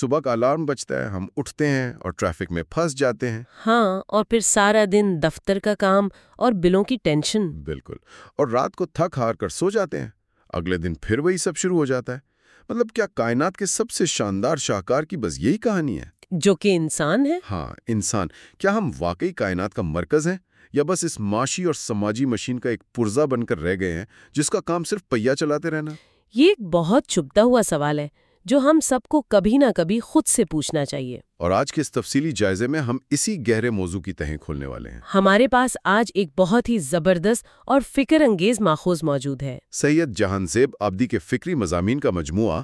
صبح کا الارم بجتا ہے ہم اٹھتے ہیں اور ٹریفک میں پھنس جاتے ہیں۔ ہاں اور پھر سارا دن دفتر کا کام اور بلوں کی ٹینشن۔ بالکل اور رات کو تھک ہار کر سو جاتے ہیں۔ اگلے دن پھر وہی سب شروع ہو جاتا ہے۔ مطلب کیا کائنات کے سب سے شاندار شاہکار کی بس یہی کہانی ہے؟ جو کہ انسان ہے۔ ہاں انسان۔ کیا ہم واقعی کائنات کا مرکز ہیں؟ یا بس اس معاشی اور سماجی مشین کا ایک پرزا بن کر رہ گئے ہیں جس کا کام صرف پہیا چلاتے رہنا؟ یہ ایک بہت چھپتا ہوا سوال ہے۔ جو ہم سب کو کبھی نہ کبھی خود سے پوچھنا چاہیے۔ اور آج کے اس تفصیلی جائزے میں ہم اسی گہرے موضوع کی تہیں کھولنے والے ہیں۔ ہمارے پاس آج ایک بہت ہی زبردست اور فکر انگیز ماخوذ موجود ہے۔ سید جہان زیب آبدی کے فکری مضامین کا مجموعہ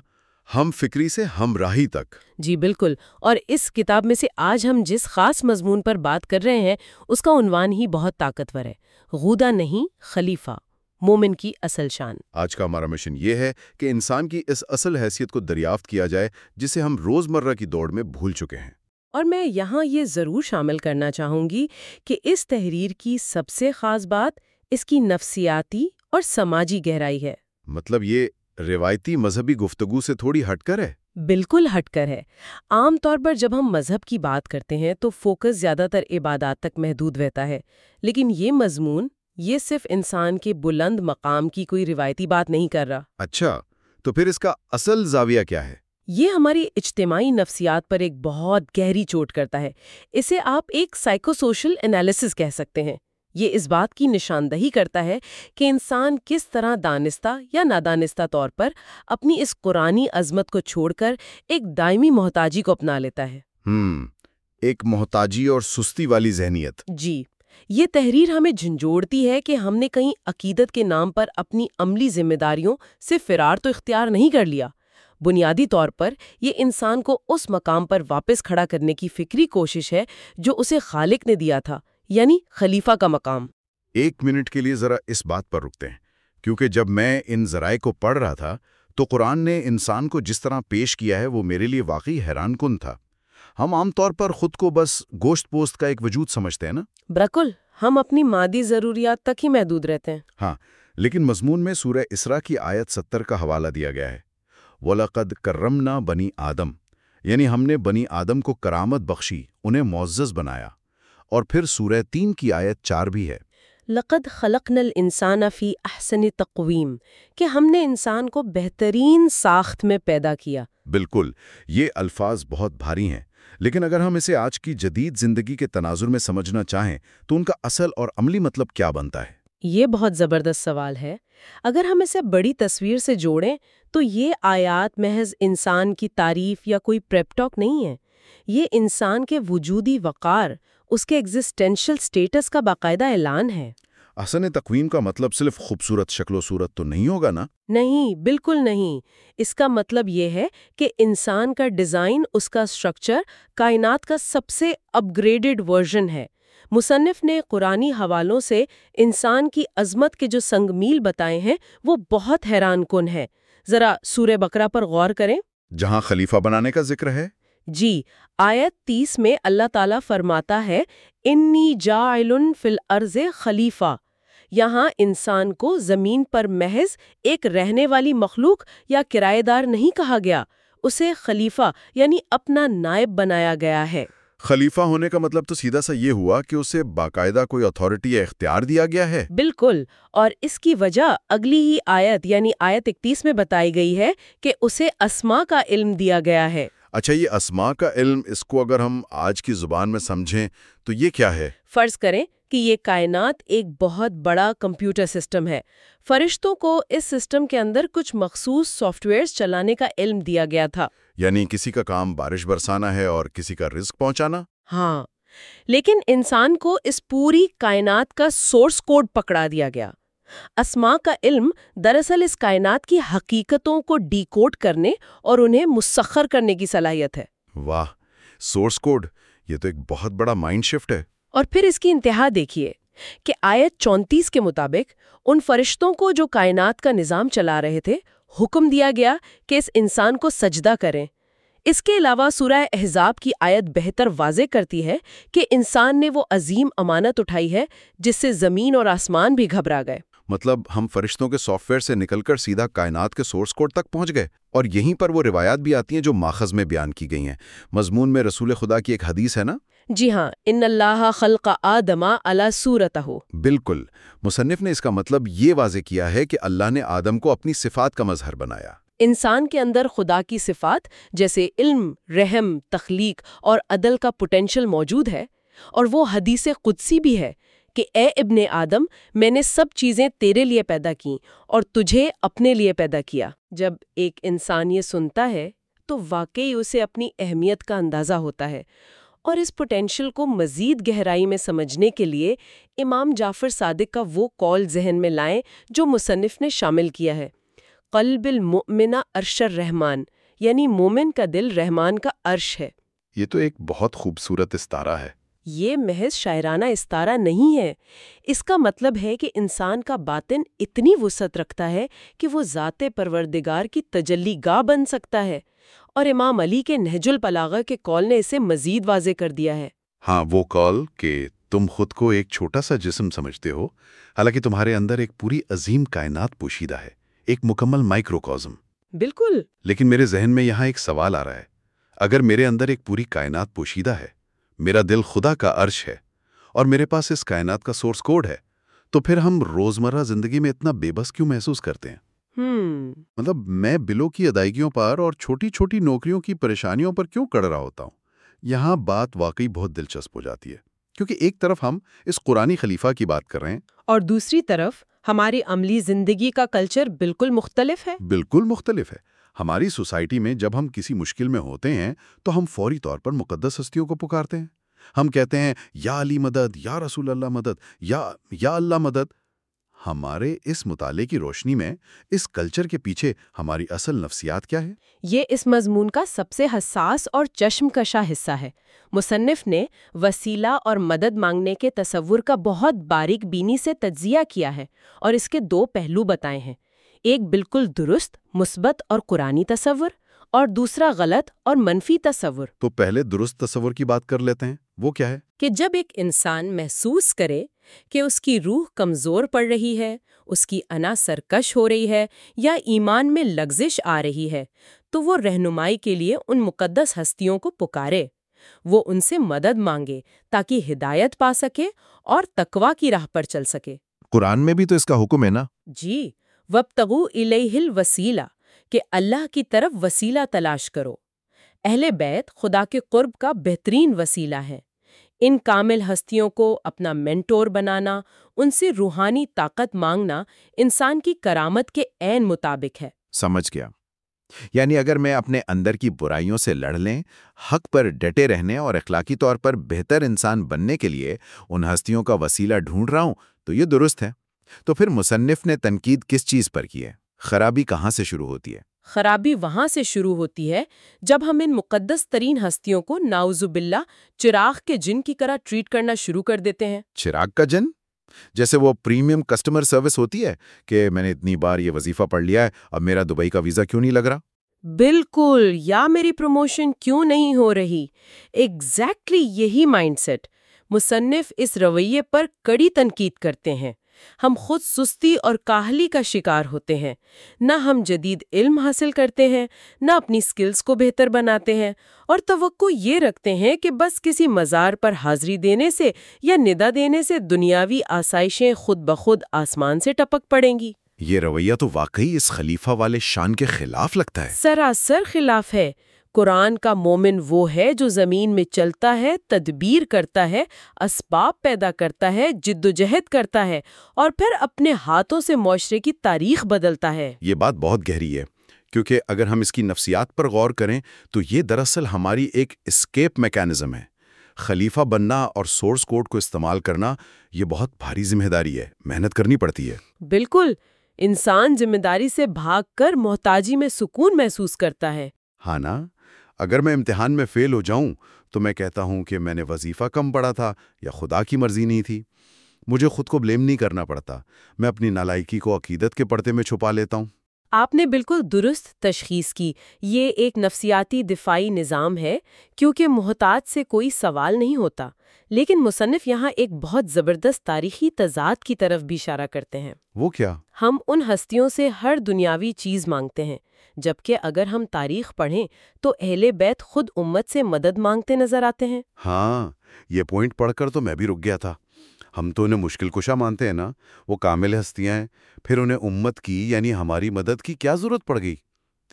ہم فکری سے ہم راہی تک۔ جی بالکل اور اس کتاب میں سے آج ہم جس خاص مضمون پر بات کر رہے ہیں اس کا عنوان ہی بہت طاقتور ہے۔ غودہ نہیں خلیفہ۔ مومن کی اصل شان۔ آج کا ہمارا مشن یہ ہے کہ انسان کی اس اصل حیثیت کو دریافت کیا جائے جسے ہم روزمرہ کی دوڑ میں بھول چکے ہیں۔ اور میں یہاں یہ ضرور شامل کرنا چاہوں گی کہ اس تحریر کی سب سے خاص بات اس کی نفسیاتی اور سماجی گہرائی ہے۔ مطلب یہ روایتی مذہبی گفتگو سے تھوڑی ہٹ کر ہے؟ بالکل ہٹ کر ہے۔ عام طور پر جب ہم مذہب کی بات کرتے ہیں تو فوکس زیادہ تر عبادات تک محدود رہتا ہے لیکن یہ مضمون یہ صرف انسان کے بلند مقام کی کوئی روایتی بات نہیں کر رہا۔ اچھا تو پھر اس کا اصل زاویہ کیا ہے؟ یہ ہماری اجتماعی نفسیات پر ایک بہت گہری چوٹ کرتا ہے۔ اسے آپ ایک سائیکو سوشل انالیسس کہہ سکتے ہیں۔ یہ اس بات کی نشاندہی کرتا ہے کہ انسان کس طرح دانستہ یا نادانستہ طور پر اپنی اس قرآنی عظمت کو چھوڑ کر ایک دائمی محتاجی کو اپنا لیتا ہے۔ ہم ایک محتاجی اور سستی والی ذہنیت۔ جی۔ یہ تحریر ہمیں جھنجھوڑتی ہے کہ ہم نے کہیں عقیدت کے نام پر اپنی عملی ذمہ داریوں سے فرار تو اختیار نہیں کر لیا۔ بنیادی طور پر یہ انسان کو اس مقام پر واپس کھڑا کرنے کی فکری کوشش ہے جو اسے خالق نے دیا تھا یعنی خلیفہ کا مقام۔ ایک منٹ کے لیے ذرا اس بات پر رکتے ہیں۔ کیونکہ جب میں ان ذرائع کو پڑھ رہا تھا تو قرآن نے انسان کو جس طرح پیش کیا ہے وہ میرے لیے واقعی حیران کن تھا۔ ہم عام طور پر خود کو بس گوشت پوست کا ایک وجود سمجھتے ہیں نا؟ برکل ہم اپنی مادی ضروریات تک ہی محدود رہتے ہیں۔ ہاں لیکن مضمون میں سورہ اسرا کی آیت ستر کا حوالہ دیا گیا ہے۔ وَلَقَدْ كَرَّمْنَا بنی آدم یعنی ہم نے بنی آدم کو کرامت بخشی انہیں معزز بنایا۔ اور پھر سورہ تین کی آیت چار بھی ہے۔ لقد خلقنا الانسان فی احسن تقویم کہ ہم نے انسان کو بہترین ساخت میں پیدا کیا۔ بالکل یہ الفاظ بہت بھاری ہیں۔ لیکن اگر ہم اسے آج کی جدید زندگی کے تناظر میں سمجھنا چاہیں تو ان کا اصل اور عملی مطلب کیا بنتا ہے؟ یہ بہت زبردست سوال ہے۔ اگر ہم اسے بڑی تصویر سے جوڑیں تو یہ آیات محض انسان کی تعریف یا کوئی پریپٹاک نہیں ہے۔ یہ انسان کے وجودی وقار، اس کے ایگزسٹینشل سٹیٹس کا باقاعدہ اعلان ہے۔ احسن تقویم کا مطلب صرف خوبصورت شکل و صورت تو نہیں ہوگا نا؟ نہیں بالکل نہیں۔ اس کا مطلب یہ ہے کہ انسان کا ڈیزائن اس کا اسٹرکچر کائنات کا سب سے اپ گریڈڈ ورژن ہے۔ مصنف نے قرآنی حوالوں سے انسان کی عظمت کے جو سنگ میل بتائے ہیں وہ بہت حیران کن ہے ذرا سورہ بکرا پر غور کریں۔ جہاں خلیفہ بنانے کا ذکر ہے؟ جی آیت تیس میں اللہ تعالیٰ فرماتا ہے انی جاعل فی الارض خلیفہ یہاں انسان کو زمین پر محض ایک رہنے والی مخلوق یا کرایہ دار نہیں کہا گیا اسے خلیفہ یعنی اپنا نائب بنایا گیا ہے۔ خلیفہ ہونے کا مطلب تو سیدھا سا یہ ہوا کہ اسے باقاعدہ کوئی اتھارٹی یا اختیار دیا گیا ہے۔ بالکل اور اس کی وجہ اگلی ہی آیت یعنی آیت اکتیس میں بتائی گئی ہے کہ اسے اسما کا علم دیا گیا ہے۔ اچھا یہ اسما کا علم اس کو اگر ہم آج کی زبان میں سمجھیں تو یہ کیا ہے؟ فرض کریں کہ یہ کائنات ایک بہت بڑا کمپیوٹر سسٹم ہے۔ فرشتوں کو اس سسٹم کے اندر کچھ مخصوص سافٹ ویئرز چلانے کا علم دیا گیا تھا۔ یعنی کسی کا کام بارش برسانا ہے اور کسی کا رزق پہنچانا؟ ہاں۔ لیکن انسان کو اس پوری کائنات کا سورس کوڈ پکڑا دیا گیا۔ اسما کا علم دراصل اس کائنات کی حقیقتوں کو ڈی کوڈ کرنے اور انہیں مسخر کرنے کی صلاحیت ہے۔ واہ! سورس کوڈ یہ تو ایک بہت بڑا مائنڈ شفٹ ہے۔ اور پھر اس کی انتہا دیکھیے کہ آیت چونتیس کے مطابق ان فرشتوں کو جو کائنات کا نظام چلا رہے تھے، حکم دیا گیا کہ اس انسان کو سجدہ کریں۔ اس کے علاوہ سورہ احزاب کی آیت بہتر واضح کرتی ہے کہ انسان نے وہ عظیم امانت اٹھائی ہے جس سے زمین اور آسمان بھی گھبرا گئے۔ مطلب ہم فرشتوں کے سافٹ ویئر سے نکل کر سیدھا کائنات کے سورس کوڈ تک پہنچ گئے اور یہیں پر وہ روایات بھی آتی ہیں جو ماخذ میں بیان کی گئی ہیں۔ مضمون میں رسول خدا کی ایک حدیث ہے نا؟ جی ہاں ان اللہ خلق آدما اللہ صورت ہو بالکل۔ مصنف نے اس کا مطلب یہ واضح کیا ہے کہ اللہ نے آدم کو اپنی صفات کا مظہر بنایا۔ انسان کے اندر خدا کی صفات جیسے علم رحم تخلیق اور عدل کا پوٹینشل موجود ہے اور وہ حدیث قدسی بھی ہے کہ اے ابن آدم میں نے سب چیزیں تیرے لیے پیدا کیں اور تجھے اپنے لیے پیدا کیا۔ جب ایک انسان یہ سنتا ہے تو واقعی اسے اپنی اہمیت کا اندازہ ہوتا ہے۔ اور اس پوٹینشل کو مزید گہرائی میں سمجھنے کے لیے امام جعفر صادق کا وہ کال ذہن میں لائیں جو مصنف نے شامل کیا ہے۔ قلب المؤمنہ عرش الرحمن یعنی مومن کا دل رحمان کا عرش ہے۔ یہ تو ایک بہت خوبصورت استارہ ہے۔ یہ محض شاعرانہ استارہ نہیں ہے۔ اس کا مطلب ہے کہ انسان کا باطن اتنی وسعت رکھتا ہے کہ وہ ذات پروردگار کی تجلی گاہ بن سکتا ہے۔ اور امام علی کے نہج الپلاغہ کے کال نے اسے مزید واضح کر دیا ہے۔ ہاں وہ کال کہ تم خود کو ایک چھوٹا سا جسم سمجھتے ہو حالانکہ تمہارے اندر ایک پوری عظیم کائنات پوشیدہ ہے ایک مکمل مائکروکازم بالکل۔ لیکن میرے ذہن میں یہاں ایک سوال آ رہا ہے۔ اگر میرے اندر ایک پوری کائنات پوشیدہ ہے میرا دل خدا کا عرش ہے اور میرے پاس اس کائنات کا سورس کوڈ ہے تو پھر ہم روزمرہ زندگی میں اتنا بے بس کیوں محسوس کرتے ہیں؟ مطلب میں بلوں کی ادائیگیوں پر اور چھوٹی چھوٹی نوکریوں کی پریشانیوں پر کیوں کڑ رہا ہوتا ہوں؟ یہاں بات واقعی بہت دلچسپ ہو جاتی ہے۔ کیونکہ ایک طرف ہم اس قرآن خلیفہ کی بات کر رہے ہیں۔ اور دوسری طرف ہماری عملی زندگی کا کلچر بالکل مختلف ہے۔ بالکل مختلف ہے۔ ہماری سوسائٹی میں جب ہم کسی مشکل میں ہوتے ہیں تو ہم فوری طور پر مقدس ہستیوں کو پکارتے ہیں۔ ہم کہتے ہیں یا علی مدد یا رسول اللہ مدد یا یا اللہ مدد ہمارے اس مطالعے کی روشنی میں اس کلچر کے پیچھے ہماری اصل نفسیات کیا ہے؟ یہ اس مضمون کا سب سے حساس اور چشم کشا حصہ ہے۔ مصنف نے وسیلہ اور مدد مانگنے کے تصور کا بہت باریک بینی سے تجزیہ کیا ہے اور اس کے دو پہلو بتائے ہیں۔ ایک بالکل درست مثبت اور قرآنی تصور اور دوسرا غلط اور منفی تصور۔ تو پہلے درست تصور کی بات کر لیتے ہیں وہ کیا ہے؟ کہ جب ایک انسان محسوس کرے کہ اس کی روح کمزور پڑ رہی ہے اس کی انا سرکش ہو رہی ہے یا ایمان میں لگزش آ رہی ہے تو وہ رہنمائی کے لیے ان مقدس ہستیوں کو پکارے۔ وہ ان سے مدد مانگے تاکہ ہدایت پا سکے اور تقوا کی راہ پر چل سکے۔ قرآن میں بھی تو اس کا حکم ہے نا؟ جی وبتغو الیہ الوسیلہ کہ اللہ کی طرف وسیلہ تلاش کرو۔ اہل بیت خدا کے قرب کا بہترین وسیلہ ہے ان کامل ہستیوں کو اپنا مینٹور بنانا، ان سے روحانی طاقت مانگنا انسان کی کرامت کے عین مطابق ہے۔ سمجھ گیا۔ یعنی اگر میں اپنے اندر کی برائیوں سے لڑ لیں، حق پر ڈٹے رہنے اور اخلاقی طور پر بہتر انسان بننے کے لیے ان ہستیوں کا وسیلہ ڈھونڈ رہا ہوں، تو یہ درست ہے۔ تو پھر مصنف نے تنقید کس چیز پر کی ہے؟ خرابی کہاں سے شروع ہوتی ہے؟ خرابی وہاں سے شروع ہوتی ہے جب ہم ان مقدس ترین ہستیوں کو ناؤز باللہ چراغ کے جن کی طرح ٹریٹ کرنا شروع کر دیتے ہیں۔ چراغ کا جن؟ جیسے وہ پریمیم کسٹمر سروس ہوتی ہے کہ میں نے اتنی بار یہ وظیفہ پڑھ لیا ہے اب میرا دبئی کا ویزا کیوں نہیں لگ رہا؟ بالکل یا میری پروموشن کیوں نہیں ہو رہی؟ ایگزیکٹلی exactly یہی مائنڈ سیٹ۔ مصنف اس رویے پر کڑی تنقید کرتے ہیں۔ ہم خود سستی اور کاہلی کا شکار ہوتے ہیں۔ نہ ہم جدید علم حاصل کرتے ہیں نہ اپنی سکلز کو بہتر بناتے ہیں۔ اور توقع یہ رکھتے ہیں کہ بس کسی مزار پر حاضری دینے سے یا ندا دینے سے دنیاوی آسائشیں خود بخود آسمان سے ٹپک پڑیں گی۔ یہ رویہ تو واقعی اس خلیفہ والے شان کے خلاف لگتا ہے۔ سراسر خلاف ہے۔ قرآن کا مومن وہ ہے جو زمین میں چلتا ہے تدبیر کرتا ہے اسباب پیدا کرتا ہے جد و جہد کرتا ہے اور پھر اپنے ہاتھوں سے معاشرے کی تاریخ بدلتا ہے۔ یہ بات بہت گہری ہے کیونکہ اگر ہم اس کی نفسیات پر غور کریں تو یہ دراصل ہماری ایک اسکیپ میکینزم ہے۔ خلیفہ بننا اور سورس کوڈ کو استعمال کرنا یہ بہت بھاری ذمہ داری ہے محنت کرنی پڑتی ہے۔ بالکل انسان ذمہ داری سے بھاگ کر محتاجی میں سکون محسوس کرتا ہے۔ ہاں نا؟ اگر میں امتحان میں فیل ہو جاؤں تو میں کہتا ہوں کہ میں نے وظیفہ کم پڑھا تھا یا خدا کی مرضی نہیں تھی۔ مجھے خود کو بلیم نہیں کرنا پڑتا۔ میں اپنی نالائکی کو عقیدت کے پردے میں چھپا لیتا ہوں۔ آپ نے بالکل درست تشخیص کی۔ یہ ایک نفسیاتی دفاعی نظام ہے کیونکہ محتاط سے کوئی سوال نہیں ہوتا۔ لیکن مصنف یہاں ایک بہت زبردست تاریخی تضاد کی طرف بھی اشارہ کرتے ہیں۔ وہ کیا؟ ہم ان ہستیوں سے ہر دنیاوی چیز مانگتے ہیں جبکہ اگر ہم تاریخ پڑھیں تو اہل بیت خود امت سے مدد مانگتے نظر آتے ہیں۔ ہاں یہ پوائنٹ پڑھ کر تو میں بھی رک گیا تھا۔ ہم تو انہیں مشکل کشا مانتے ہیں نا وہ کامل ہستیاں ہیں پھر انہیں امت کی یعنی ہماری مدد کی کیا ضرورت پڑ گئی؟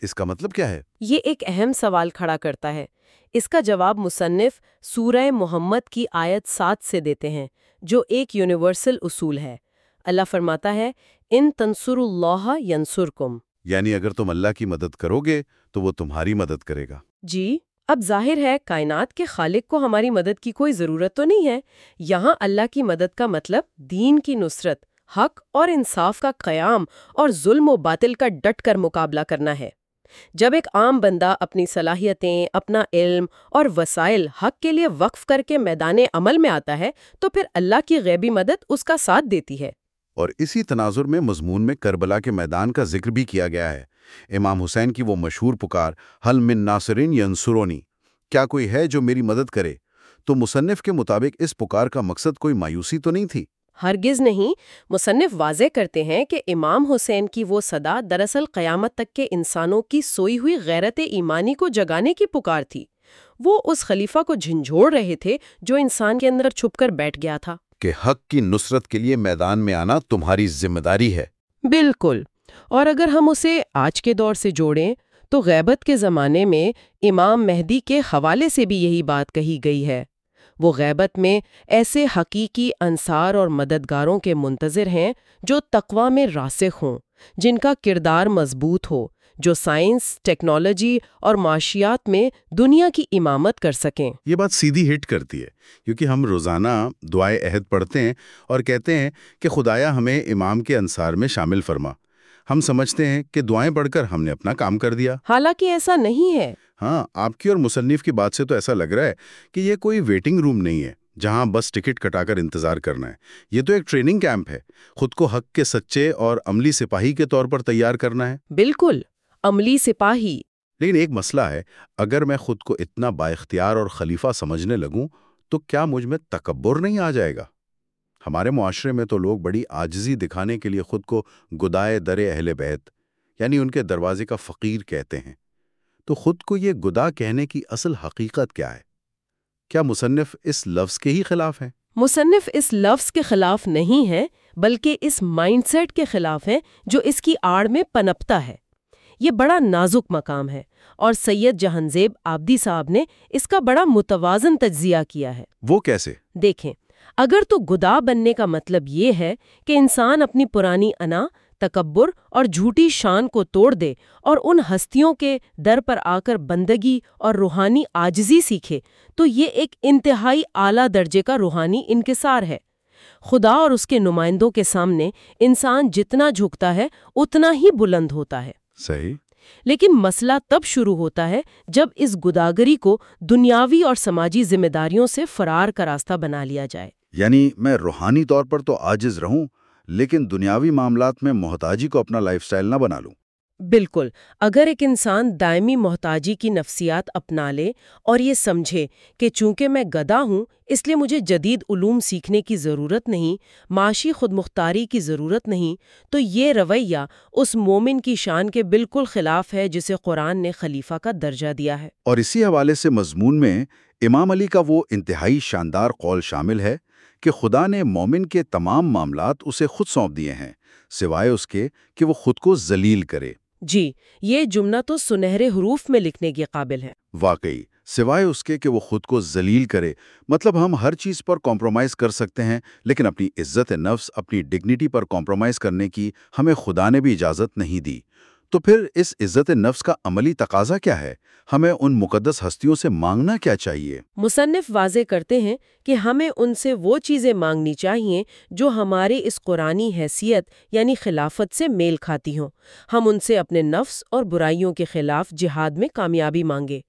اس کا مطلب کیا ہے؟ یہ ایک اہم سوال کھڑا کرتا ہے۔ اس کا جواب مصنف سورہ محمد کی آیت سات سے دیتے ہیں جو ایک یونیورسل اصول ہے۔ اللہ فرماتا ہے ان تنسر اللہ ینسرکم یعنی اگر تم اللہ کی مدد کرو گے تو وہ تمہاری مدد کرے گا۔ جی اب ظاہر ہے کائنات کے خالق کو ہماری مدد کی کوئی ضرورت تو نہیں ہے۔ یہاں اللہ کی مدد کا مطلب دین کی نصرت حق اور انصاف کا قیام اور ظلم و باطل کا ڈٹ کر مقابلہ کرنا ہے۔ جب ایک عام بندہ اپنی صلاحیتیں، اپنا علم اور وسائل حق کے لیے وقف کر کے میدان عمل میں آتا ہے، تو پھر اللہ کی غیبی مدد اس کا ساتھ دیتی ہے۔ اور اسی تناظر میں مضمون میں کربلا کے میدان کا ذکر بھی کیا گیا ہے۔ امام حسین کی وہ مشہور پکار حل من ناصرین ینصرونی کیا کوئی ہے جو میری مدد کرے؟ تو مصنف کے مطابق اس پکار کا مقصد کوئی مایوسی تو نہیں تھی؟ ہرگز نہیں مصنف واضح کرتے ہیں کہ امام حسین کی وہ صدا دراصل قیامت تک کے انسانوں کی سوئی ہوئی غیرت ایمانی کو جگانے کی پکار تھی۔ وہ اس خلیفہ کو جھنجھوڑ رہے تھے جو انسان کے اندر چھپ کر بیٹھ گیا تھا۔ کہ حق کی نصرت کے لیے میدان میں آنا تمہاری ذمہ داری ہے۔ بالکل۔ اور اگر ہم اسے آج کے دور سے جوڑیں تو غیبت کے زمانے میں امام مہدی کے حوالے سے بھی یہی بات کہی گئی ہے۔ وہ غیبت میں ایسے حقیقی انصار اور مددگاروں کے منتظر ہیں جو تقوا میں راسخ ہوں جن کا کردار مضبوط ہو جو سائنس ٹیکنالوجی اور معاشیات میں دنیا کی امامت کر سکیں۔ یہ بات سیدھی ہٹ کرتی ہے کیونکہ ہم روزانہ دعائے عہد پڑھتے ہیں اور کہتے ہیں کہ خدایا ہمیں امام کے انصار میں شامل فرما۔ ہم سمجھتے ہیں کہ دعائیں پڑھ کر ہم نے اپنا کام کر دیا۔ حالانکہ ایسا نہیں ہے۔ ہاں آپ کی اور مصنف کی بات سے تو ایسا لگ رہا ہے کہ یہ کوئی ویٹنگ روم نہیں ہے جہاں بس ٹکٹ کٹا کر انتظار کرنا ہے۔ یہ تو ایک ٹریننگ کیمپ ہے۔ خود کو حق کے سچے اور عملی سپاہی کے طور پر تیار کرنا ہے۔ بالکل عملی سپاہی۔ لیکن ایک مسئلہ ہے اگر میں خود کو اتنا با اختیار اور خلیفہ سمجھنے لگوں تو کیا مجھ میں تکبر نہیں آ جائے گا؟ ہمارے معاشرے میں تو لوگ بڑی آجزی دکھانے کے لیے خود کو گدائے در اہل بیت یعنی ان کے دروازے کا فقیر کہتے ہیں۔ تو خود کو یہ گدا کہنے کی اصل حقیقت کیا ہے؟ کیا مصنف اس لفظ کے ہی خلاف ہے مصنف اس لفظ کے خلاف نہیں ہے بلکہ اس مائنڈ سیٹ کے خلاف ہے جو اس کی آڑ میں پنپتا ہے۔ یہ بڑا نازک مقام ہے اور سید جہانزیب آبدی صاحب نے اس کا بڑا متوازن تجزیہ کیا ہے۔ وہ کیسے؟ دیکھیں اگر تو گدا بننے کا مطلب یہ ہے کہ انسان اپنی پرانی انا تکبر اور جھوٹی شان کو توڑ دے اور ان ہستیوں کے در پر آ کر بندگی اور روحانی آجزی سیکھے تو یہ ایک انتہائی اعلیٰ درجے کا روحانی انکسار ہے۔ خدا اور اس کے نمائندوں کے سامنے انسان جتنا جھکتا ہے اتنا ہی بلند ہوتا ہے۔ صحیح۔ لیکن مسئلہ تب شروع ہوتا ہے جب اس گداگری کو دنیاوی اور سماجی ذمہ داریوں سے فرار کا راستہ بنا لیا جائے۔ یعنی میں روحانی طور پر تو آجز رہوں لیکن دنیاوی معاملات میں محتاجی کو اپنا لائف سٹائل نہ بنا لوں۔ بالکل۔ اگر ایک انسان دائمی محتاجی کی نفسیات اپنا لے اور یہ سمجھے کہ چونکہ میں گدا ہوں اس لیے مجھے جدید علوم سیکھنے کی ضرورت نہیں معاشی خود مختاری کی ضرورت نہیں تو یہ رویہ اس مومن کی شان کے بالکل خلاف ہے جسے قرآن نے خلیفہ کا درجہ دیا ہے۔ اور اسی حوالے سے مضمون میں امام علی کا وہ انتہائی شاندار قول شامل ہے کہ خدا نے مومن کے تمام معاملات اسے خود سونپ دیے ہیں سوائے اس کے کہ وہ خود کو ذلیل کرے۔ جی یہ جملہ تو سنہرے حروف میں لکھنے کے قابل ہے۔ واقعی سوائے اس کے کہ وہ خود کو ذلیل کرے مطلب ہم ہر چیز پر کمپرومائز کر سکتے ہیں لیکن اپنی عزت نفس اپنی ڈگنیٹی پر کمپرومائز کرنے کی ہمیں خدا نے بھی اجازت نہیں دی۔ تو پھر اس عزت نفس کا عملی تقاضا کیا ہے؟ ہمیں ان مقدس ہستیوں سے مانگنا کیا چاہیے؟ مصنف واضح کرتے ہیں کہ ہمیں ان سے وہ چیزیں مانگنی چاہیے جو ہمارے اس قرآنی حیثیت یعنی خلافت سے میل کھاتی ہوں۔ ہم ان سے اپنے نفس اور برائیوں کے خلاف جہاد میں کامیابی مانگے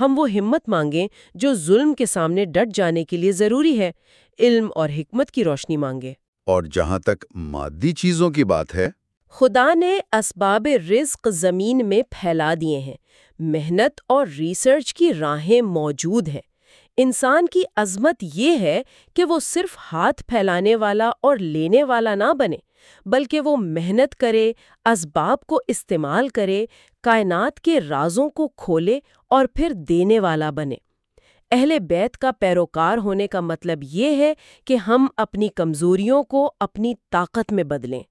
ہم وہ ہمت مانگیں جو ظلم کے سامنے ڈٹ جانے کے لیے ضروری ہے۔ علم اور حکمت کی روشنی مانگے اور جہاں تک مادی چیزوں کی بات ہے خدا نے اسباب رزق زمین میں پھیلا دیے ہیں۔ محنت اور ریسرچ کی راہیں موجود ہیں۔ انسان کی عظمت یہ ہے کہ وہ صرف ہاتھ پھیلانے والا اور لینے والا نہ بنے، بلکہ وہ محنت کرے، اسباب کو استعمال کرے، کائنات کے رازوں کو کھولے اور پھر دینے والا بنے۔ اہل بیت کا پیروکار ہونے کا مطلب یہ ہے کہ ہم اپنی کمزوریوں کو اپنی طاقت میں بدلیں۔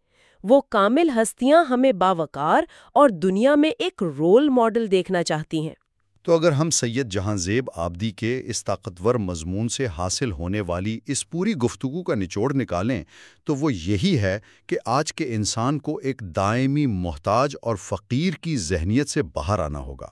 وہ کامل ہستیاں ہمیں باوقار اور دنیا میں ایک رول ماڈل دیکھنا چاہتی ہیں۔ تو اگر ہم سید جہاں زیب آبدی کے اس طاقتور مضمون سے حاصل ہونے والی اس پوری گفتگو کا نچوڑ نکالیں، تو وہ یہی ہے کہ آج کے انسان کو ایک دائمی محتاج اور فقیر کی ذہنیت سے باہر آنا ہوگا۔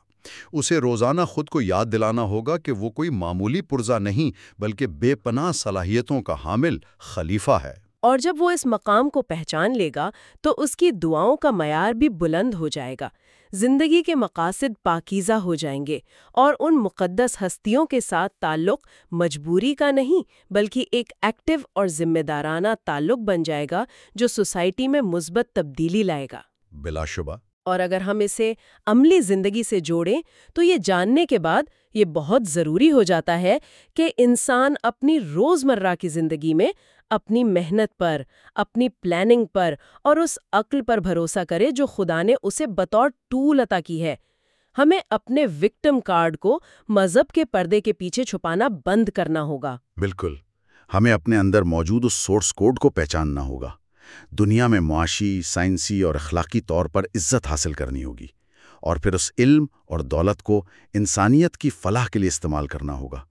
اسے روزانہ خود کو یاد دلانا ہوگا کہ وہ کوئی معمولی پرزہ نہیں، بلکہ بے پناہ صلاحیتوں کا حامل خلیفہ ہے۔ اور جب وہ اس مقام کو پہچان لے گا تو اس کی دعاؤں کا معیار بھی بلند ہو جائے گا۔ زندگی کے مقاصد پاکیزہ ہو جائیں گے اور ان مقدس ہستیوں کے ساتھ تعلق مجبوری کا نہیں بلکہ ایک ایکٹیو اور ذمہ دارانہ تعلق بن جائے گا جو سوسائٹی میں مثبت تبدیلی لائے گا۔ بلا شبہ۔ اور اگر ہم اسے عملی زندگی سے جوڑیں تو یہ جاننے کے بعد یہ بہت ضروری ہو جاتا ہے کہ انسان اپنی روزمرہ کی زندگی میں اپنی محنت پر، اپنی پلاننگ پر اور اس عقل پر بھروسہ کرے جو خدا نے اسے بطور ٹول عطا کی ہے۔ ہمیں اپنے وکٹم کارڈ کو مذہب کے پردے کے پیچھے چھپانا بند کرنا ہوگا۔ بالکل۔ ہمیں اپنے اندر موجود اس سورس کوڈ کو پہچاننا ہوگا۔ دنیا میں معاشی سائنسی اور اخلاقی طور پر عزت حاصل کرنی ہوگی اور پھر اس علم اور دولت کو انسانیت کی فلاح کے لیے استعمال کرنا ہوگا۔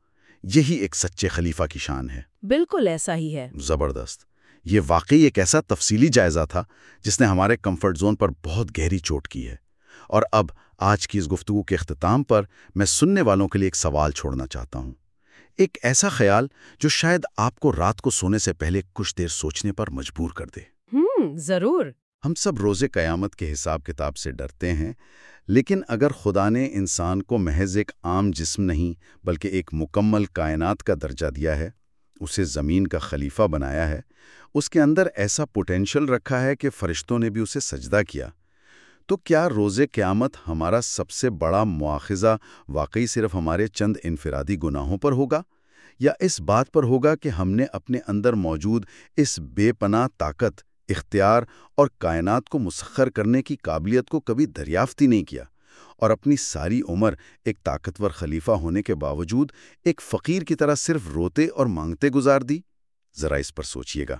یہی ایک سچے خلیفہ کی شان ہے۔ بالکل ایسا ہی ہے۔ زبردست۔ یہ واقعی ایک ایسا تفصیلی جائزہ تھا جس نے ہمارے کمفرٹ زون پر بہت گہری چوٹ کی ہے۔ اور اب آج کی اس گفتگو کے اختتام پر میں سننے والوں کے لیے ایک سوال چھوڑنا چاہتا ہوں۔ ایک ایسا خیال جو شاید آپ کو رات کو سونے سے پہلے کچھ دیر سوچنے پر مجبور کر دے۔ ہم ضرور۔ ہم سب روزے قیامت کے حساب کتاب سے ڈرتے ہیں لیکن اگر خدا نے انسان کو محض ایک عام جسم نہیں بلکہ ایک مکمل کائنات کا درجہ دیا ہے اسے زمین کا خلیفہ بنایا ہے اس کے اندر ایسا پوٹینشل رکھا ہے کہ فرشتوں نے بھی اسے سجدہ کیا تو کیا روز قیامت ہمارا سب سے بڑا مواخذہ واقعی صرف ہمارے چند انفرادی گناہوں پر ہوگا؟ یا اس بات پر ہوگا کہ ہم نے اپنے اندر موجود اس بے پناہ طاقت، اختیار اور کائنات کو مسخر کرنے کی قابلیت کو کبھی دریافت ہی نہیں کیا اور اپنی ساری عمر ایک طاقتور خلیفہ ہونے کے باوجود ایک فقیر کی طرح صرف روتے اور مانگتے گزار دی؟ ذرا اس پر سوچیے گا۔